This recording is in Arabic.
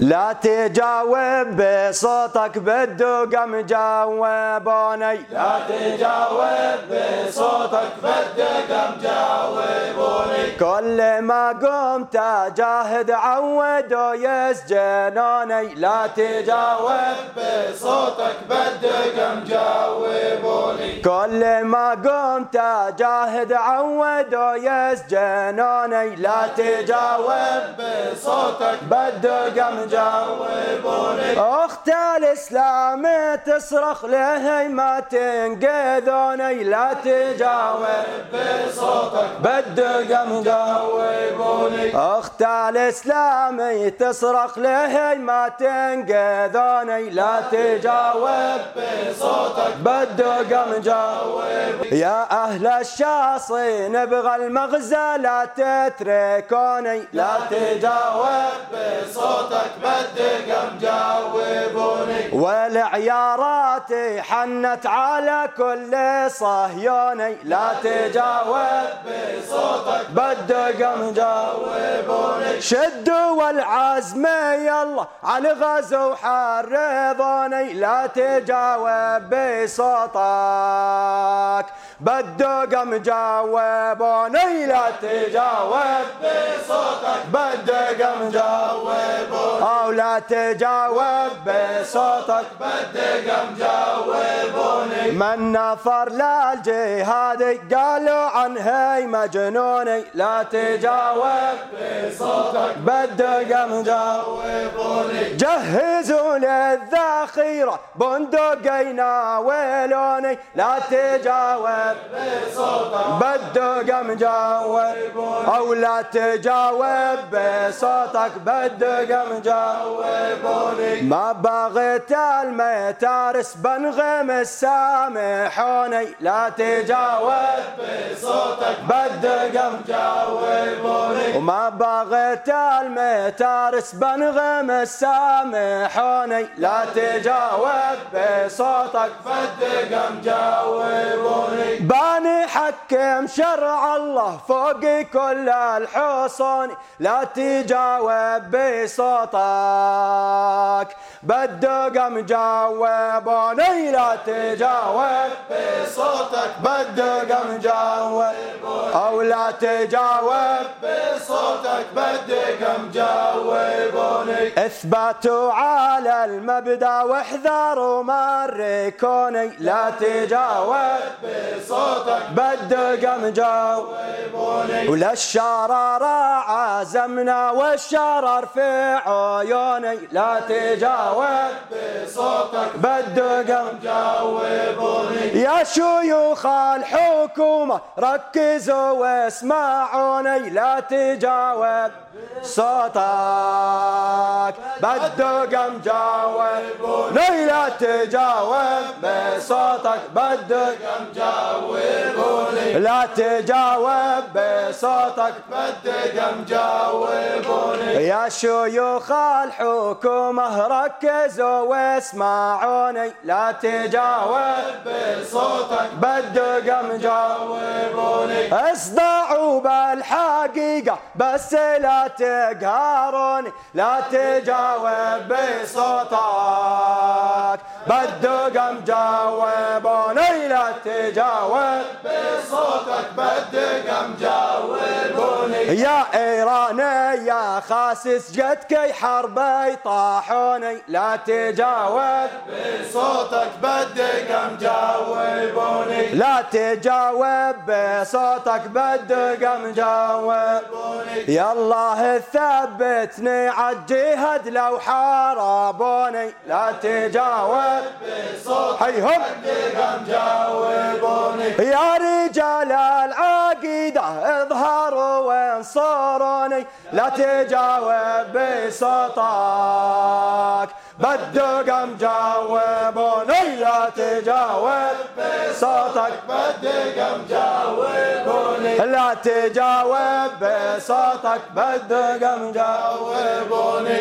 لا تجاوب بصوتك بدق مجاوبوني لا تجاوب بصوتك بدق مجاوبوني كل ما قمت اجاهد عودوا يسجنوني. لا تجاوب بصوتك بدق مجاوبوني كل ما قمت أجاهد عودوا يسجنوني لا تجاوب بصوتك. بدق مجاوبوني جاوبوني أخت الإسلام تصرخ له ما تنقذوني لا تجاوب بصوتك. بدق جاوبوني أخت الإسلام تصرخ له ما تنقذوني لا تجاوب بصوتك. بدق يا أهل الشاصي نبغى المغزى لا تتركوني. لا تجاوب بصوتك بدق مجاوبوني والعيارات حنت على كل صهيوني. لا تجاوب بصوتك. بدق مجاوبوني شدوا والعزم يلا على غزو حرضوني لا تجاوب بصوتك. بدق مجاوبوني لا تجاوب بصوتك. بدق مجاوبوني أو لا تجاوب بصوتك. بدق مجاوبوني من نفر للجهاد قالوا عنه مجنوني لا تجاوب بصوتك. بدق مجاوبوني جهزوا للذخيرة بندقين ويلوني. لا تجاوب بصوتك. بدق مجاوب أو لا تجاوب بصوتك بدق مجاوبوني ما بغيت الميتارس بنغم السامحوني. لا تجاوب بصوتك بدق مجاوبوني وما بغيت الميتارس بنغم السامحوني. لا تجاوب بصوتك بدق مجاوبوني باني حكم شرع الله فوق كل الحصون. لا تجاوب بصوتك بدق مجاوبوني لا تجاوب بصوتك بدق مجاوبوني أو لا تجاوب. بصوتك بدق مجاوبوني اثبتوا على المبدأ واحذروا مركوني لا تجاوب. بصوتك بدق مجاوبوني ولا الشرر عزمنا والشرر في عيوني. لا تجاوب. بصوتك بدق مجاوبوني يا شيوخ الحكومة ركزوا واسمعوني لا تجاوب صوتك بدق مجاوبوني لا تجاوب بصوتك بدق مجاوبوني لا تجاوب بصوتك بدق مجاوبوني يا شيوخ الحكومة ركزوا واسمعوني لا تجاوب بصوتك بدق مجاوبوني أصدعوا بالحقيقة بس لا تقهروني لا تجاوب بصوتك. بدق مجاوبوني لا تجاوب بصوتك بدق مجاوبوني يا ايراني يا خاسس جدك حربي طاحوني لا تجاوب بصوتك بدق مجاوبوني لا تجاوب بصوتك بدق مجاوبوني يا الله ثبتني عالجهد لو حاربوني لا تجاوب بدق مجاوبوني يا رجال العقيدة اظهروا وانصروني لا تجاوب بصوتك. بدق مجاوبوني لا تجاوب بصوتك. بدق مجاوبوني لا تجاوب بصوتك. بدق مجاوبوني جاوبوني.